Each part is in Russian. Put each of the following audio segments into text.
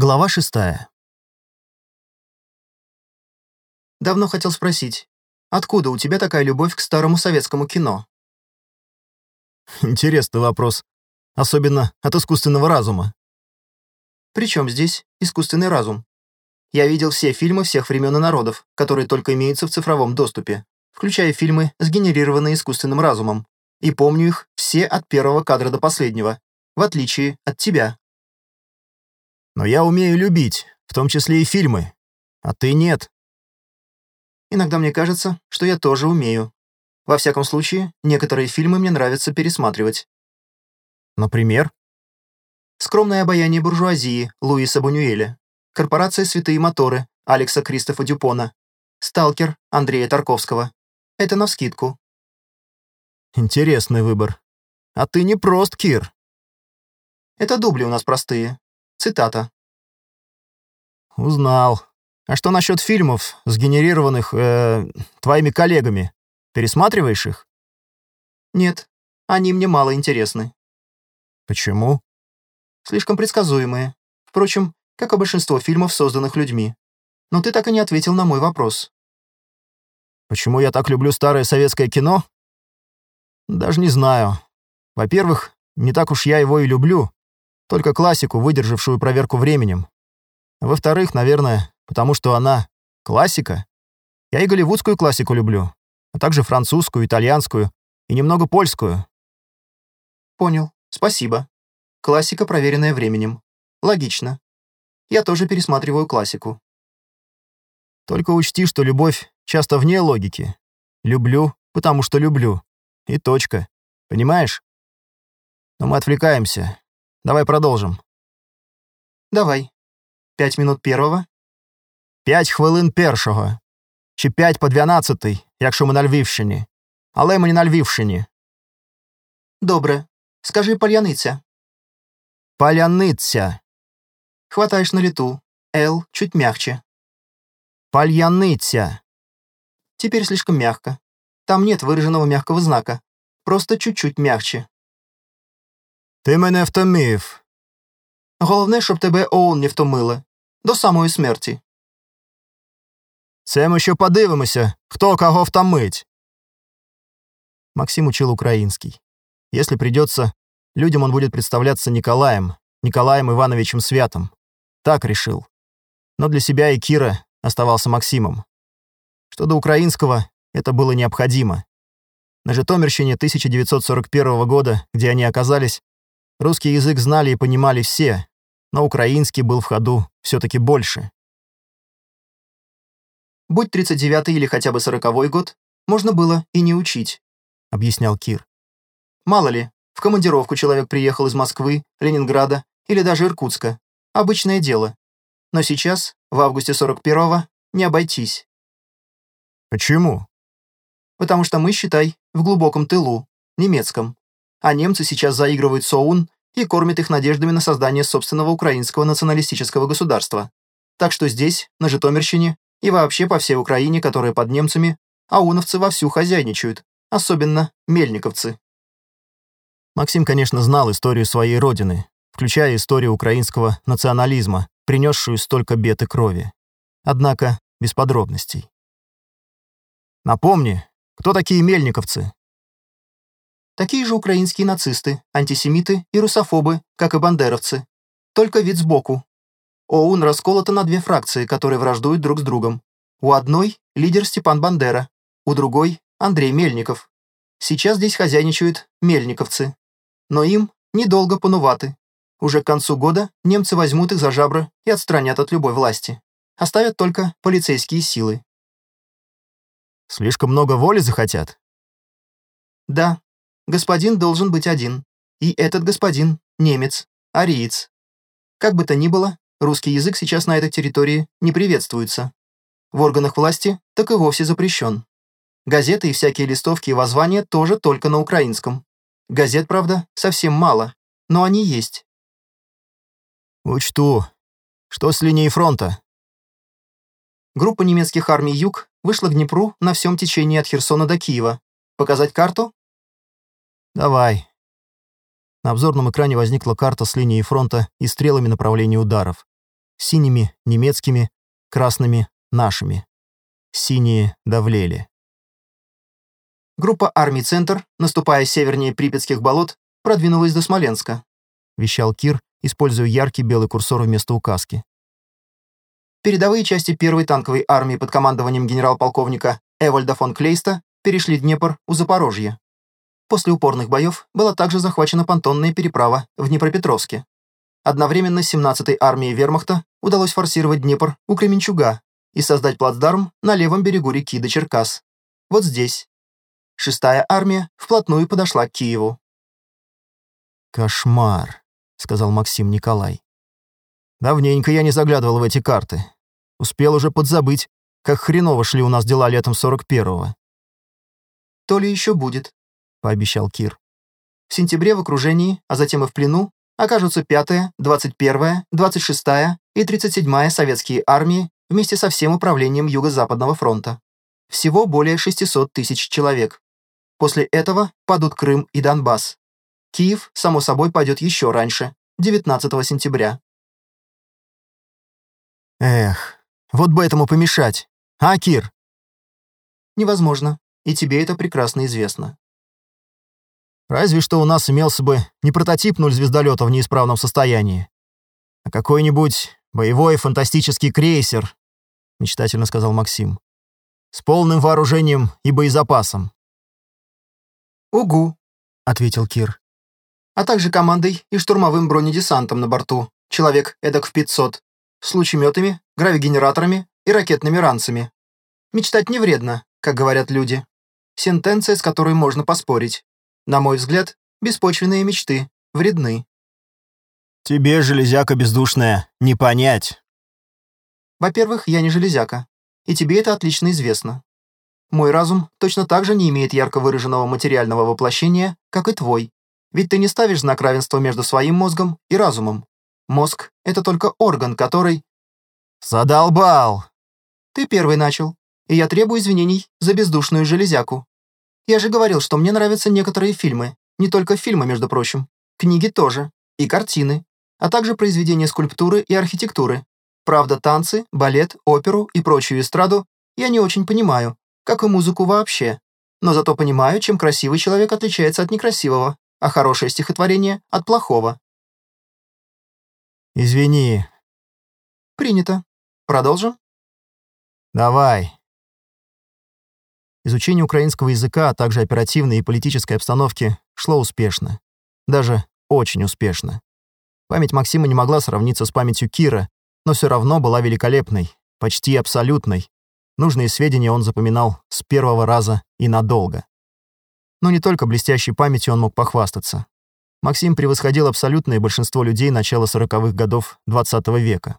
Глава шестая. Давно хотел спросить, откуда у тебя такая любовь к старому советскому кино? Интересный вопрос. Особенно от искусственного разума. Причем здесь искусственный разум? Я видел все фильмы всех времен и народов, которые только имеются в цифровом доступе, включая фильмы, сгенерированные искусственным разумом, и помню их все от первого кадра до последнего, в отличие от тебя. Но я умею любить, в том числе и фильмы. А ты нет. Иногда мне кажется, что я тоже умею. Во всяком случае, некоторые фильмы мне нравится пересматривать. Например? «Скромное обаяние буржуазии» Луиса Бунюэля, «Корпорация «Святые моторы» Алекса Кристофа Дюпона, «Сталкер» Андрея Тарковского. Это навскидку. Интересный выбор. А ты не прост, Кир. Это дубли у нас простые. Цитата. Узнал. А что насчет фильмов, сгенерированных э, твоими коллегами? Пересматриваешь их? Нет, они мне мало интересны. Почему? Слишком предсказуемые. Впрочем, как и большинство фильмов, созданных людьми. Но ты так и не ответил на мой вопрос. Почему я так люблю старое советское кино? Даже не знаю. Во-первых, не так уж я его и люблю. Только классику, выдержавшую проверку временем. Во-вторых, наверное, потому что она классика. Я и голливудскую классику люблю, а также французскую, итальянскую и немного польскую. Понял. Спасибо. Классика, проверенная временем. Логично. Я тоже пересматриваю классику. Только учти, что любовь часто вне логики. Люблю, потому что люблю. И точка. Понимаешь? Но мы отвлекаемся. Давай продовжим. Давай. П'ять минут первого. П'ять хвилин першого. Чи п'ять по дванадцятий, якщо ми на Львівщині. Але ми не на Львівщині. Добре. Скажи пальяниця. Паляниця. Хватаешь на лету. Л чуть мягче. Пальяниця. Теперь слишком мягко. Там нет выраженного мягкого знака. Просто чуть-чуть мягче. Ти мене втомив. Головне, щоб тебе ООН не втомили. До самої смерті. Це ми ще подивимося, хто кого втомить. Максим учил украинский. Если придется, людям он будет представляться Николаем, Николаем Ивановичем Святым. Так решил. Но для себя и Кира оставался Максимом. Что до украинского, это было необходимо. На Житомирщине 1941 года, где они оказались, русский язык знали и понимали все, но украинский был в ходу все-таки больше. Будь 39-й или хотя бы 40-й год, можно было и не учить, объяснял Кир. Мало ли, в командировку человек приехал из Москвы, Ленинграда или даже Иркутска. Обычное дело. Но сейчас, в августе 41-го, не обойтись. Почему? Потому что мы, считай, в глубоком тылу, немецком. А немцы сейчас заигрывают с ОУН и кормят их надеждами на создание собственного украинского националистического государства. Так что здесь, на Житомирщине, и вообще по всей Украине, которая под немцами, ауновцы вовсю хозяйничают, особенно мельниковцы. Максим, конечно, знал историю своей родины, включая историю украинского национализма, принесшую столько бед и крови. Однако без подробностей. Напомни, кто такие мельниковцы? Такие же украинские нацисты, антисемиты и русофобы, как и бандеровцы. Только вид сбоку. ОУН расколото на две фракции, которые враждуют друг с другом. У одной — лидер Степан Бандера, у другой — Андрей Мельников. Сейчас здесь хозяйничают мельниковцы. Но им недолго понуваты. Уже к концу года немцы возьмут их за жабры и отстранят от любой власти. Оставят только полицейские силы. Слишком много воли захотят? Да. Господин должен быть один. И этот господин — немец, ариец. Как бы то ни было, русский язык сейчас на этой территории не приветствуется. В органах власти так и вовсе запрещен. Газеты и всякие листовки и воззвания тоже только на украинском. Газет, правда, совсем мало, но они есть. Учту. Что с линией фронта? Группа немецких армий «Юг» вышла к Днепру на всем течении от Херсона до Киева. Показать карту? Давай. На обзорном экране возникла карта с линией фронта и стрелами направления ударов. Синими — немецкими, красными — нашими. Синие давлели. Группа армий «Центр», наступая севернее Припятских болот, продвинулась до Смоленска. Вещал Кир, используя яркий белый курсор вместо указки. Передовые части первой танковой армии под командованием генерал-полковника Эвальда фон Клейста перешли Днепр у Запорожья. После упорных боев была также захвачена понтонная переправа в Днепропетровске. Одновременно 17-й армии вермахта удалось форсировать Днепр у Кременчуга и создать плацдарм на левом берегу реки до Черкас. Вот здесь. Шестая армия вплотную подошла к Киеву. «Кошмар», — сказал Максим Николай. «Давненько я не заглядывал в эти карты. Успел уже подзабыть, как хреново шли у нас дела летом 41-го». «То ли еще будет», — пообещал Кир. «В сентябре в окружении, а затем и в плену, окажутся 5-я, 21-я, 26-я и 37-я советские армии вместе со всем управлением Юго-Западного фронта. Всего более 600 тысяч человек. После этого падут Крым и Донбасс. Киев, само собой, пойдет еще раньше, 19 сентября. Эх, вот бы этому помешать. А, Кир? Невозможно, и тебе это прекрасно известно. Разве что у нас имелся бы не прототип нуль звездолета в неисправном состоянии, а какой-нибудь боевой фантастический крейсер, мечтательно сказал Максим, с полным вооружением и боезапасом. «Угу», — ответил Кир. «А также командой и штурмовым бронедесантом на борту, человек эдак в 500, с лучеметами, гравигенераторами и ракетными ранцами. Мечтать не вредно, как говорят люди. Сентенция, с которой можно поспорить. На мой взгляд, беспочвенные мечты вредны. Тебе, железяка бездушная, не понять. Во-первых, я не железяка, и тебе это отлично известно. Мой разум точно так же не имеет ярко выраженного материального воплощения, как и твой. Ведь ты не ставишь знак равенства между своим мозгом и разумом. Мозг — это только орган, который... Задолбал! Ты первый начал, и я требую извинений за бездушную железяку. Я же говорил, что мне нравятся некоторые фильмы. Не только фильмы, между прочим. Книги тоже. И картины. А также произведения скульптуры и архитектуры. Правда, танцы, балет, оперу и прочую эстраду я не очень понимаю, как и музыку вообще. Но зато понимаю, чем красивый человек отличается от некрасивого, а хорошее стихотворение — от плохого. Извини. Принято. Продолжим? Давай. Изучение украинского языка, а также оперативной и политической обстановки шло успешно. Даже очень успешно. Память Максима не могла сравниться с памятью Кира, но все равно была великолепной, почти абсолютной. Нужные сведения он запоминал с первого раза и надолго. Но не только блестящей памятью он мог похвастаться. Максим превосходил абсолютное большинство людей начала 40-х годов XX -го века.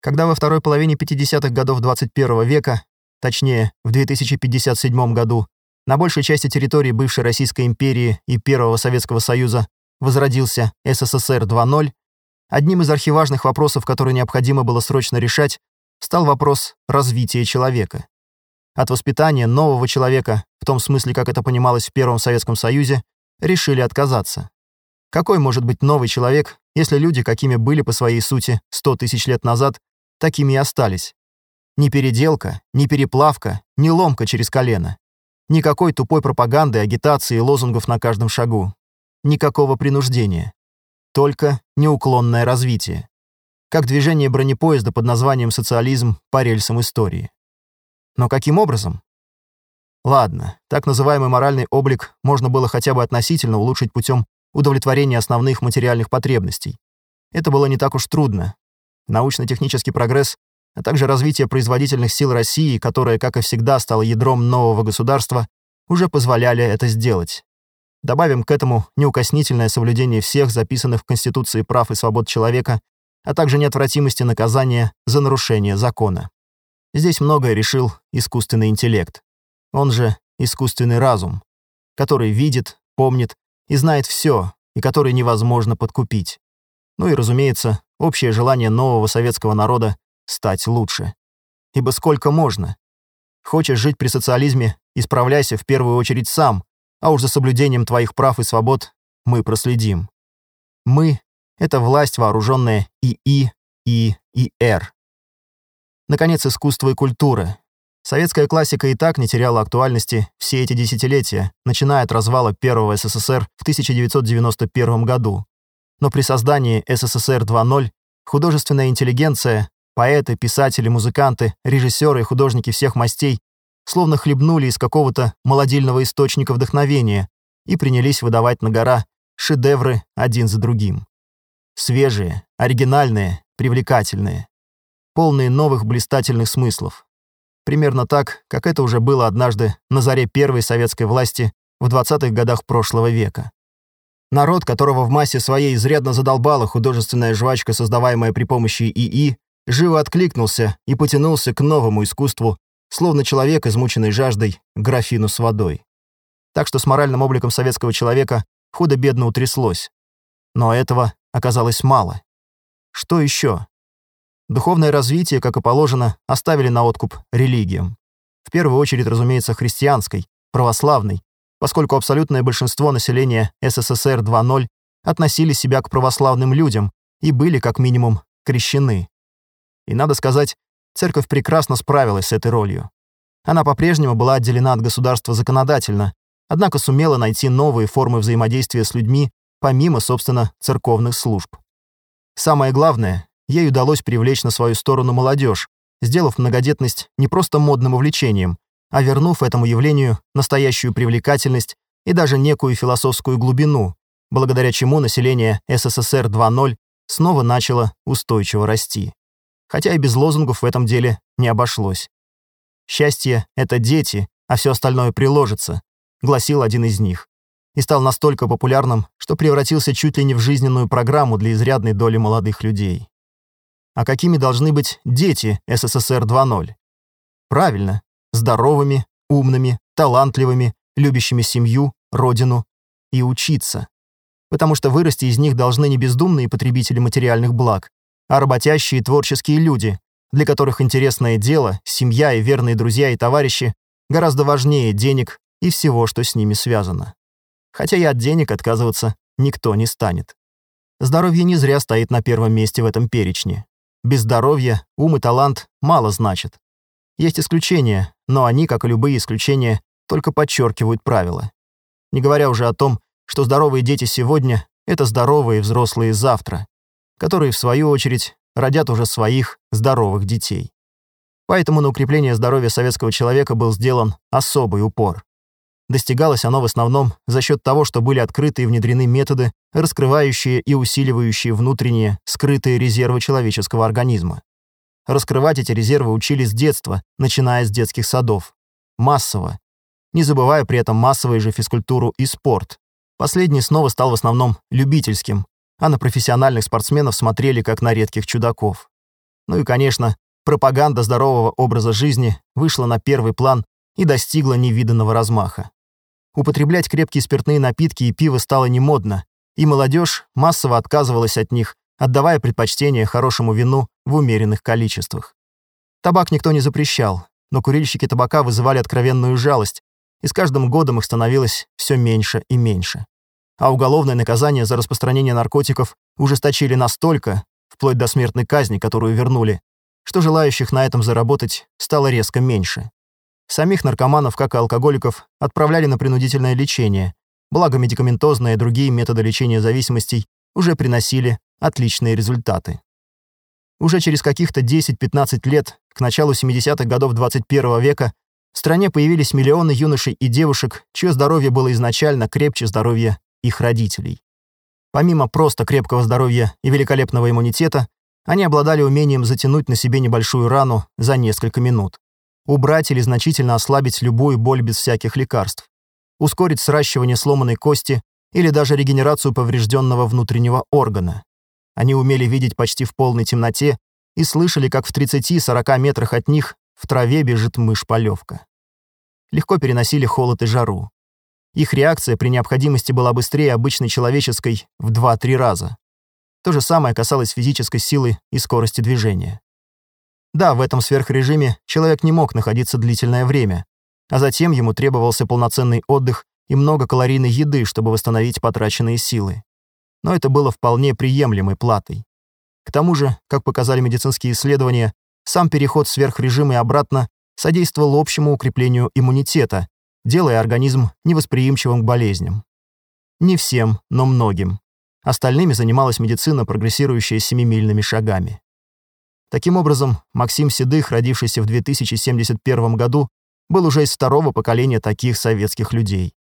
Когда во второй половине 50-х годов 21 века точнее, в 2057 году, на большей части территории бывшей Российской империи и Первого Советского Союза возродился СССР 2.0, одним из архиважных вопросов, который необходимо было срочно решать, стал вопрос развития человека. От воспитания нового человека, в том смысле, как это понималось в Первом Советском Союзе, решили отказаться. Какой может быть новый человек, если люди, какими были по своей сути 100 тысяч лет назад, такими и остались? Ни переделка, ни переплавка, ни ломка через колено. Никакой тупой пропаганды, агитации и лозунгов на каждом шагу. Никакого принуждения. Только неуклонное развитие. Как движение бронепоезда под названием «социализм» по рельсам истории. Но каким образом? Ладно, так называемый моральный облик можно было хотя бы относительно улучшить путем удовлетворения основных материальных потребностей. Это было не так уж трудно. Научно-технический прогресс а также развитие производительных сил России, которое, как и всегда, стало ядром нового государства, уже позволяли это сделать. Добавим к этому неукоснительное соблюдение всех записанных в Конституции прав и свобод человека, а также неотвратимости наказания за нарушение закона. Здесь многое решил искусственный интеллект. Он же искусственный разум, который видит, помнит и знает все, и который невозможно подкупить. Ну и, разумеется, общее желание нового советского народа стать лучше. Ибо сколько можно? Хочешь жить при социализме, исправляйся в первую очередь сам, а уж за соблюдением твоих прав и свобод мы проследим. Мы — это власть, вооруженная ИИ и и «Р». Наконец, искусство и культура. Советская классика и так не теряла актуальности все эти десятилетия, начиная от развала Первого СССР в 1991 году. Но при создании СССР 2.0 художественная интеллигенция, поэты, писатели, музыканты, режиссеры и художники всех мастей словно хлебнули из какого-то молодильного источника вдохновения и принялись выдавать на гора шедевры один за другим. Свежие, оригинальные, привлекательные, полные новых блистательных смыслов. Примерно так, как это уже было однажды на заре первой советской власти в 20-х годах прошлого века. Народ, которого в массе своей изрядно задолбала художественная жвачка, создаваемая при помощи ИИ, живо откликнулся и потянулся к новому искусству, словно человек, измученный жаждой, графину с водой. Так что с моральным обликом советского человека худо-бедно утряслось. Но этого оказалось мало. Что еще? Духовное развитие, как и положено, оставили на откуп религиям. В первую очередь, разумеется, христианской, православной, поскольку абсолютное большинство населения СССР 2.0 относили себя к православным людям и были, как минимум, крещены. И надо сказать, церковь прекрасно справилась с этой ролью. Она по-прежнему была отделена от государства законодательно, однако сумела найти новые формы взаимодействия с людьми, помимо, собственно, церковных служб. Самое главное, ей удалось привлечь на свою сторону молодежь, сделав многодетность не просто модным увлечением, а вернув этому явлению настоящую привлекательность и даже некую философскую глубину, благодаря чему население СССР 2.0 снова начало устойчиво расти хотя и без лозунгов в этом деле не обошлось. «Счастье — это дети, а все остальное приложится», — гласил один из них, и стал настолько популярным, что превратился чуть ли не в жизненную программу для изрядной доли молодых людей. А какими должны быть дети СССР 2.0? Правильно, здоровыми, умными, талантливыми, любящими семью, родину и учиться. Потому что вырасти из них должны не бездумные потребители материальных благ, а работящие творческие люди, для которых интересное дело, семья и верные друзья и товарищи гораздо важнее денег и всего, что с ними связано. Хотя и от денег отказываться никто не станет. Здоровье не зря стоит на первом месте в этом перечне. Без здоровья ум и талант мало значат. Есть исключения, но они, как и любые исключения, только подчеркивают правила. Не говоря уже о том, что здоровые дети сегодня — это здоровые взрослые завтра которые, в свою очередь, родят уже своих здоровых детей. Поэтому на укрепление здоровья советского человека был сделан особый упор. Достигалось оно в основном за счет того, что были открыты и внедрены методы, раскрывающие и усиливающие внутренние, скрытые резервы человеческого организма. Раскрывать эти резервы учили с детства, начиная с детских садов. Массово. Не забывая при этом массовую же физкультуру и спорт. Последний снова стал в основном любительским, а на профессиональных спортсменов смотрели как на редких чудаков. Ну и, конечно, пропаганда здорового образа жизни вышла на первый план и достигла невиданного размаха. Употреблять крепкие спиртные напитки и пиво стало немодно, и молодежь массово отказывалась от них, отдавая предпочтение хорошему вину в умеренных количествах. Табак никто не запрещал, но курильщики табака вызывали откровенную жалость, и с каждым годом их становилось все меньше и меньше а уголовное наказание за распространение наркотиков ужесточили настолько, вплоть до смертной казни, которую вернули, что желающих на этом заработать стало резко меньше. Самих наркоманов, как и алкоголиков, отправляли на принудительное лечение, благо медикаментозные и другие методы лечения зависимостей уже приносили отличные результаты. Уже через каких-то 10-15 лет, к началу 70-х годов 21 века, в стране появились миллионы юношей и девушек, чье здоровье было изначально крепче здоровья их родителей. Помимо просто крепкого здоровья и великолепного иммунитета, они обладали умением затянуть на себе небольшую рану за несколько минут, убрать или значительно ослабить любую боль без всяких лекарств, ускорить сращивание сломанной кости или даже регенерацию поврежденного внутреннего органа. Они умели видеть почти в полной темноте и слышали, как в 30-40 метрах от них в траве бежит мышь-полевка. Легко переносили холод и жару. Их реакция при необходимости была быстрее обычной человеческой в 2-3 раза. То же самое касалось физической силы и скорости движения. Да, в этом сверхрежиме человек не мог находиться длительное время, а затем ему требовался полноценный отдых и много калорийной еды, чтобы восстановить потраченные силы. Но это было вполне приемлемой платой. К тому же, как показали медицинские исследования, сам переход в сверхрежим и обратно содействовал общему укреплению иммунитета, делая организм невосприимчивым к болезням. Не всем, но многим. Остальными занималась медицина, прогрессирующая семимильными шагами. Таким образом, Максим Седых, родившийся в 2071 году, был уже из второго поколения таких советских людей.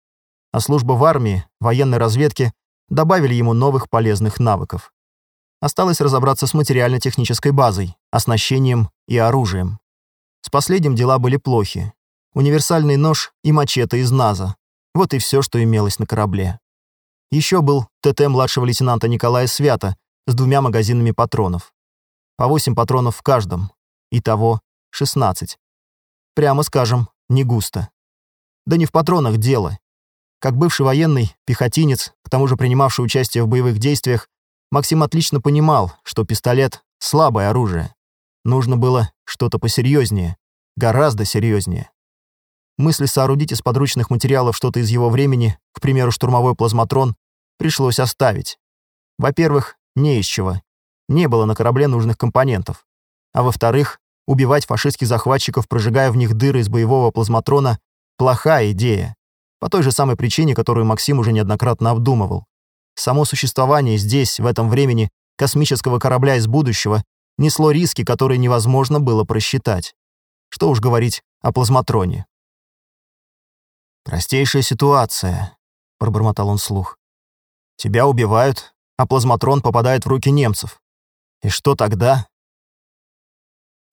А служба в армии, военной разведке добавили ему новых полезных навыков. Осталось разобраться с материально-технической базой, оснащением и оружием. С последним дела были плохи. Универсальный нож и мачете из НАЗа. Вот и все, что имелось на корабле. Еще был ТТ младшего лейтенанта Николая Свята с двумя магазинами патронов. По 8 патронов в каждом. Итого 16. Прямо скажем, не густо. Да не в патронах дело. Как бывший военный, пехотинец, к тому же принимавший участие в боевых действиях, Максим отлично понимал, что пистолет — слабое оружие. Нужно было что-то посерьезнее, гораздо серьезнее. Мысли соорудить из подручных материалов что-то из его времени, к примеру, штурмовой плазматрон, пришлось оставить. Во-первых, не из чего. Не было на корабле нужных компонентов. А во-вторых, убивать фашистских захватчиков, прожигая в них дыры из боевого плазматрона, плохая идея. По той же самой причине, которую Максим уже неоднократно обдумывал. Само существование здесь, в этом времени, космического корабля из будущего несло риски, которые невозможно было просчитать. Что уж говорить о плазматроне. «Простейшая ситуация», — пробормотал он слух. «Тебя убивают, а плазматрон попадает в руки немцев. И что тогда?»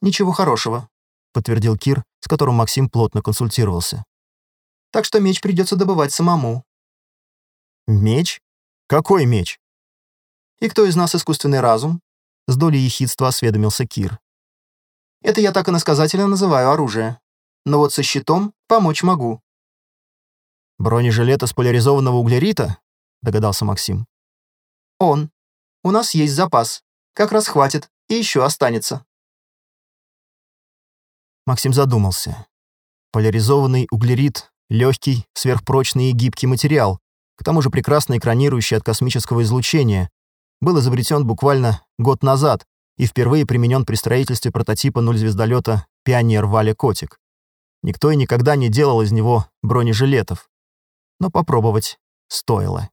«Ничего хорошего», — подтвердил Кир, с которым Максим плотно консультировался. «Так что меч придется добывать самому». «Меч? Какой меч?» «И кто из нас искусственный разум?» С долей ехидства осведомился Кир. «Это я так иносказательно называю оружие. Но вот со щитом помочь могу». «Бронежилет из поляризованного углерита?» догадался Максим. «Он. У нас есть запас. Как раз хватит, и еще останется». Максим задумался. Поляризованный углерит — легкий, сверхпрочный и гибкий материал, к тому же прекрасно экранирующий от космического излучения, был изобретен буквально год назад и впервые применен при строительстве прототипа нуль-звездолета «Пионер Валя Котик». Никто и никогда не делал из него бронежилетов. Но попробовать стоило.